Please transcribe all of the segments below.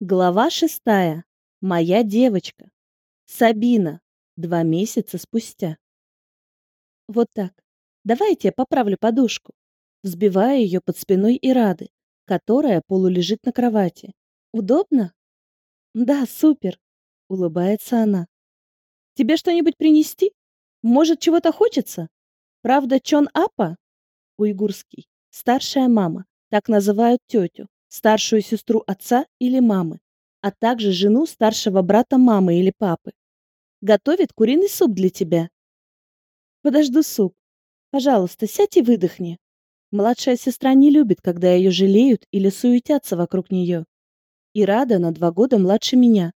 Глава шестая. Моя девочка. Сабина. Два месяца спустя. Вот так. Давайте я поправлю подушку. Взбивая ее под спиной Ирады, которая полулежит на кровати. Удобно? Да, супер. Улыбается она. Тебе что-нибудь принести? Может, чего-то хочется? Правда, Чон Апа? Уйгурский. Старшая мама. Так называют тетю старшую сестру отца или мамы, а также жену старшего брата мамы или папы. Готовит куриный суп для тебя. Подожду суп. Пожалуйста, сядь и выдохни. Младшая сестра не любит, когда ее жалеют или суетятся вокруг нее. И Рада на два года младше меня.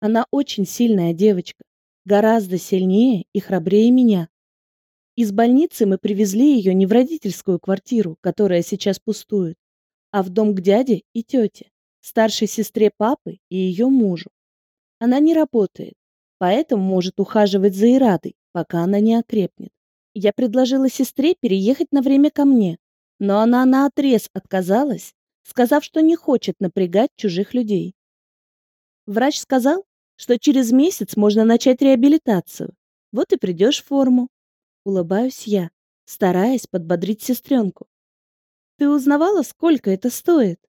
Она очень сильная девочка, гораздо сильнее и храбрее меня. Из больницы мы привезли ее не в родительскую квартиру, которая сейчас пустует, а в дом к дяде и тете, старшей сестре папы и ее мужу. Она не работает, поэтому может ухаживать за Ирадой, пока она не окрепнет. Я предложила сестре переехать на время ко мне, но она наотрез отказалась, сказав, что не хочет напрягать чужих людей. Врач сказал, что через месяц можно начать реабилитацию. Вот и придешь в форму. Улыбаюсь я, стараясь подбодрить сестренку. Ты узнавала, сколько это стоит?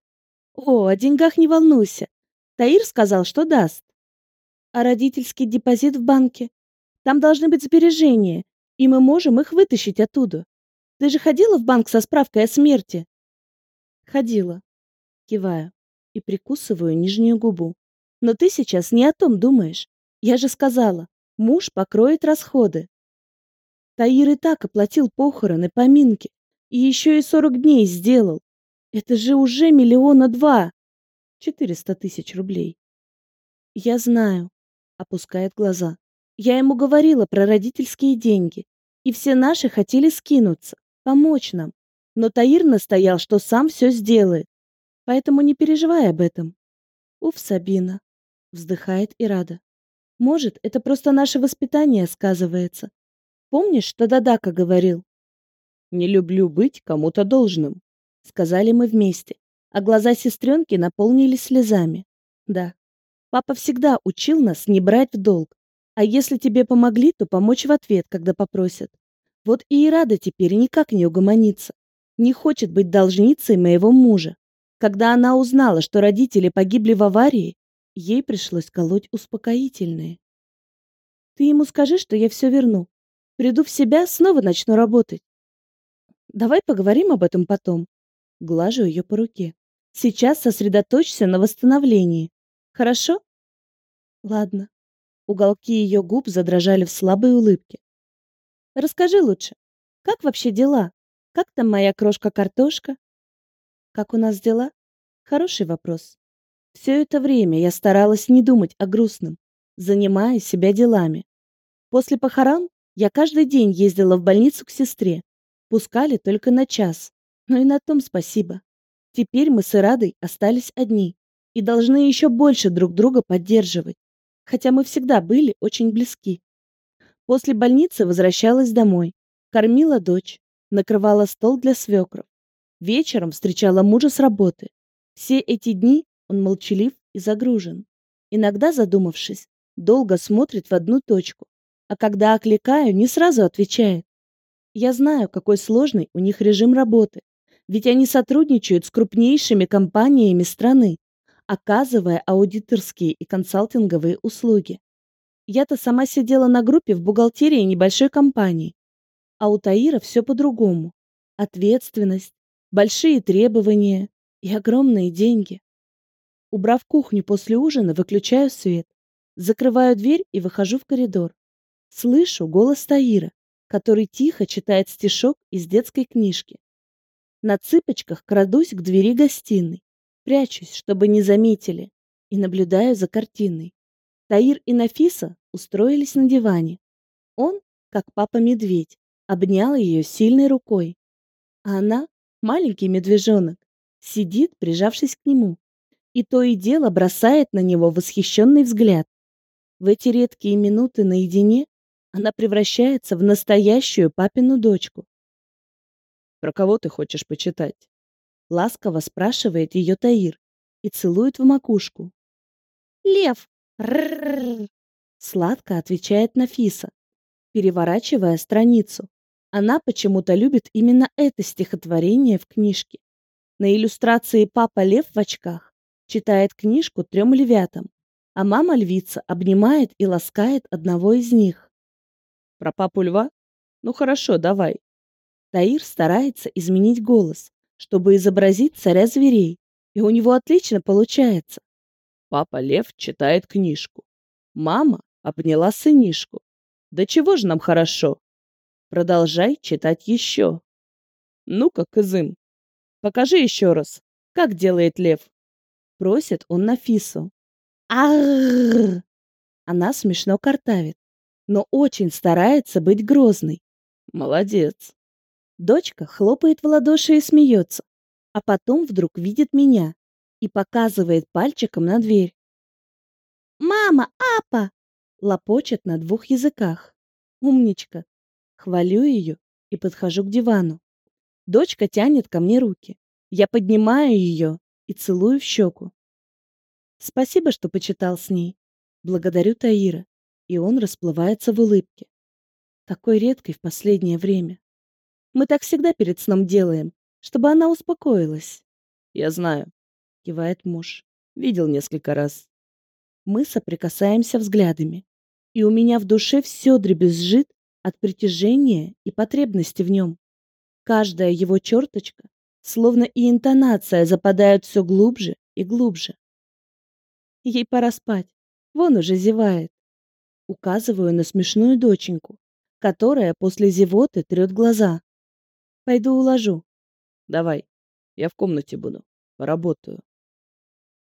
О, о деньгах не волнуйся. Таир сказал, что даст. А родительский депозит в банке? Там должны быть сбережения, и мы можем их вытащить оттуда. Ты же ходила в банк со справкой о смерти? Ходила. Киваю и прикусываю нижнюю губу. Но ты сейчас не о том думаешь. Я же сказала, муж покроет расходы. Таир и так оплатил похороны, поминки, и еще и сорок дней сделал. Это же уже миллиона два. Четыреста тысяч рублей. Я знаю. Опускает глаза. Я ему говорила про родительские деньги. И все наши хотели скинуться, помочь нам. Но Таир настоял, что сам все сделает. Поэтому не переживай об этом. Уф, Сабина. Вздыхает и рада. Может, это просто наше воспитание сказывается. Помнишь, что Дадака говорил? Не люблю быть кому-то должным, сказали мы вместе, а глаза сестренки наполнились слезами. Да, папа всегда учил нас не брать в долг, а если тебе помогли, то помочь в ответ, когда попросят. Вот и Ирада теперь никак не угомонится. Не хочет быть должницей моего мужа. Когда она узнала, что родители погибли в аварии, ей пришлось колоть успокоительные. Ты ему скажи, что я все верну. Приду в себя, снова начну работать. Давай поговорим об этом потом. Глажу ее по руке. Сейчас сосредоточься на восстановлении. Хорошо? Ладно. Уголки ее губ задрожали в слабой улыбке. Расскажи лучше, как вообще дела? Как там моя крошка-картошка? Как у нас дела? Хороший вопрос. Все это время я старалась не думать о грустном, занимая себя делами. После похорон я каждый день ездила в больницу к сестре, Пускали только на час. Но и на том спасибо. Теперь мы с Ирадой остались одни и должны еще больше друг друга поддерживать, хотя мы всегда были очень близки. После больницы возвращалась домой, кормила дочь, накрывала стол для свекров. Вечером встречала мужа с работы. Все эти дни он молчалив и загружен. Иногда, задумавшись, долго смотрит в одну точку, а когда окликаю, не сразу отвечает. Я знаю, какой сложный у них режим работы, ведь они сотрудничают с крупнейшими компаниями страны, оказывая аудиторские и консалтинговые услуги. Я-то сама сидела на группе в бухгалтерии небольшой компании, а у Таира все по-другому. Ответственность, большие требования и огромные деньги. Убрав кухню после ужина, выключаю свет, закрываю дверь и выхожу в коридор. Слышу голос Таира, который тихо читает стишок из детской книжки. На цыпочках крадусь к двери гостиной, прячусь, чтобы не заметили, и наблюдаю за картиной. Таир и Нафиса устроились на диване. Он, как папа-медведь, обнял ее сильной рукой. А она, маленький медвежонок, сидит, прижавшись к нему, и то и дело бросает на него восхищенный взгляд. В эти редкие минуты наедине она превращается в настоящую папину дочку. «Про кого ты хочешь почитать?» Ласково спрашивает ее Таир и целует в макушку. Лев! Рррррр!» Сладко отвечает Нафиса, переворачивая страницу. Она почему-то любит именно это стихотворение в книжке. На иллюстрации папа лев в очках читает книжку трем львятам, а мама львица обнимает и ласкает одного из них. Про папу льва? Ну хорошо, давай. Таир старается изменить голос, чтобы изобразить царя зверей, и у него отлично получается. Папа лев читает книжку. Мама обняла сынишку. Да чего же нам хорошо? Продолжай читать еще. Ну-ка, Кызым, покажи еще раз, как делает лев. Просит он Нафису. Арррррр! Она смешно картавит, но очень старается быть грозной. Молодец. Дочка хлопает в ладоши и смеется, а потом вдруг видит меня и показывает пальчиком на дверь. «Мама, апа!» лопочет на двух языках. Умничка. Хвалю ее и подхожу к дивану. Дочка тянет ко мне руки. Я поднимаю ее и целую в щеку. Спасибо, что почитал с ней. Благодарю Таира, и он расплывается в улыбке. Такой редкой в последнее время. Мы так всегда перед сном делаем, чтобы она успокоилась. Я знаю, кивает муж. Видел несколько раз. Мы соприкасаемся взглядами, и у меня в душе все дребезжит от притяжения и потребности в нем. Каждая его черточка, словно и интонация, западают все глубже и глубже. Ей пора спать, вон уже зевает. Указываю на смешную доченьку, которая после зевоты трет глаза. Пойду уложу. Давай, я в комнате буду, поработаю.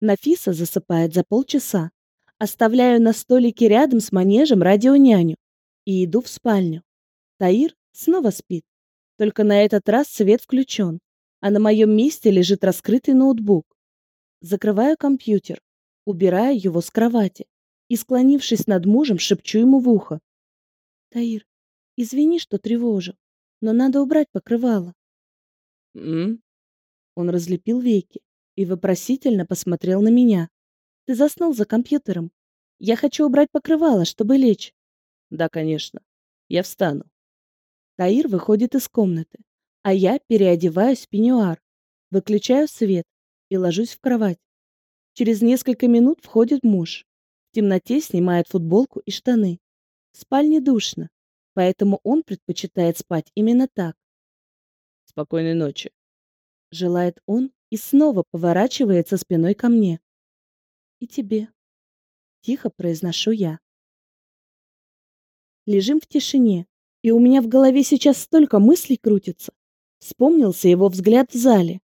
Нафиса засыпает за полчаса, Оставляю на столике рядом с манежем радионяню и иду в спальню. Таир снова спит. Только на этот раз свет включен, а на моем месте лежит раскрытый ноутбук. Закрываю компьютер, убираю его с кровати и, склонившись над мужем, шепчу ему в ухо. «Таир, извини, что тревожу, но надо убрать покрывало». «М?», Он разлепил веки и вопросительно посмотрел на меня. Ты заснул за компьютером. Я хочу убрать покрывало, чтобы лечь. Да, конечно. Я встану. Таир выходит из комнаты, а я переодеваюсь в пеньюар, выключаю свет и ложусь в кровать. Через несколько минут входит муж. В темноте снимает футболку и штаны. В спальне душно, поэтому он предпочитает спать именно так. Спокойной ночи. Желает он и снова поворачивается спиной ко мне. И тебе. Тихо произношу я. Лежим в тишине, и у меня в голове сейчас столько мыслей крутится. Вспомнился его взгляд в зале.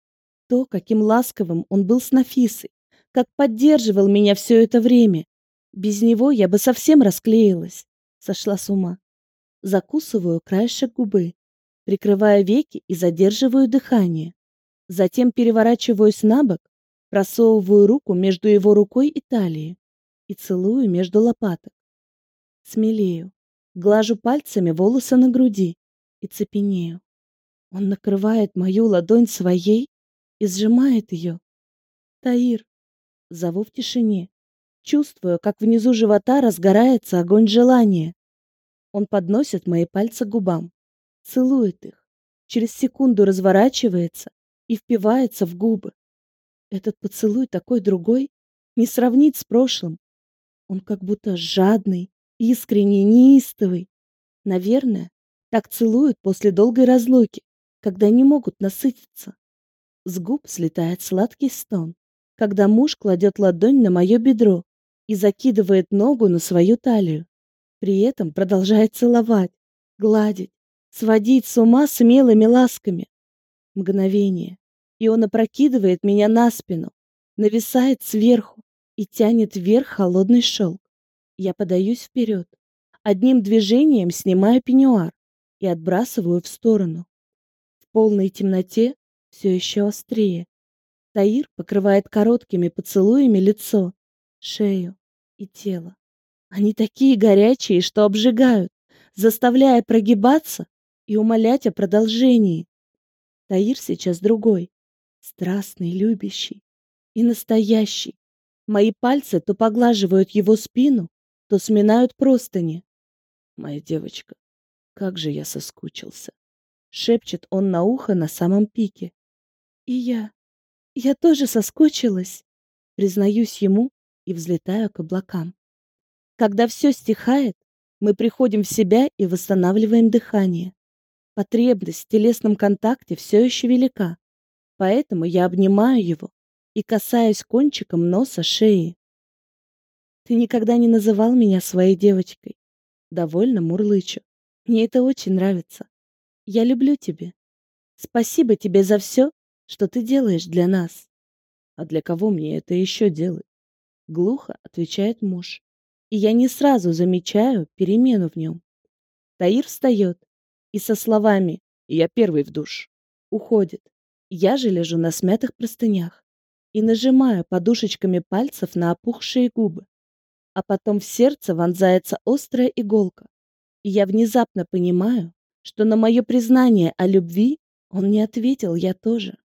То, каким ласковым он был с Нафисой, как поддерживал меня все это время. Без него я бы совсем расклеилась. Сошла с ума. Закусываю краешек губы, прикрывая веки и задерживаю дыхание. Затем переворачиваюсь на бок Просовываю руку между его рукой и талией и целую между лопаток. Смелею, глажу пальцами волосы на груди и цепенею. Он накрывает мою ладонь своей и сжимает ее. Таир, зову в тишине. Чувствую, как внизу живота разгорается огонь желания. Он подносит мои пальцы к губам, целует их, через секунду разворачивается и впивается в губы. Этот поцелуй такой другой, не сравнить с прошлым. Он как будто жадный, искренний, неистовый. Наверное, так целуют после долгой разлуки, когда не могут насытиться. С губ слетает сладкий стон, когда муж кладет ладонь на мое бедро и закидывает ногу на свою талию. При этом продолжает целовать, гладить, сводить с ума смелыми ласками. Мгновение, и он опрокидывает меня на спину, нависает сверху и тянет вверх холодный шелк. Я подаюсь вперед, одним движением снимаю пеньюар и отбрасываю в сторону. В полной темноте все еще острее. Таир покрывает короткими поцелуями лицо, шею и тело. Они такие горячие, что обжигают, заставляя прогибаться и умолять о продолжении. Таир сейчас другой страстный, любящий и настоящий. Мои пальцы то поглаживают его спину, то сминают простыни. Моя девочка, как же я соскучился. Шепчет он на ухо на самом пике. И я, я тоже соскучилась. Признаюсь ему и взлетаю к облакам. Когда все стихает, мы приходим в себя и восстанавливаем дыхание. Потребность в телесном контакте все еще велика, поэтому я обнимаю его и касаюсь кончиком носа шеи. Ты никогда не называл меня своей девочкой. Довольно мурлычу. Мне это очень нравится. Я люблю тебя. Спасибо тебе за все, что ты делаешь для нас. А для кого мне это еще делать? Глухо отвечает муж. И я не сразу замечаю перемену в нем. Таир встает и со словами «Я первый в душ» уходит. Я же лежу на смятых простынях и нажимаю подушечками пальцев на опухшие губы а потом в сердце вонзается острая иголка. И я внезапно понимаю, что на мое признание о любви он не ответил, я тоже.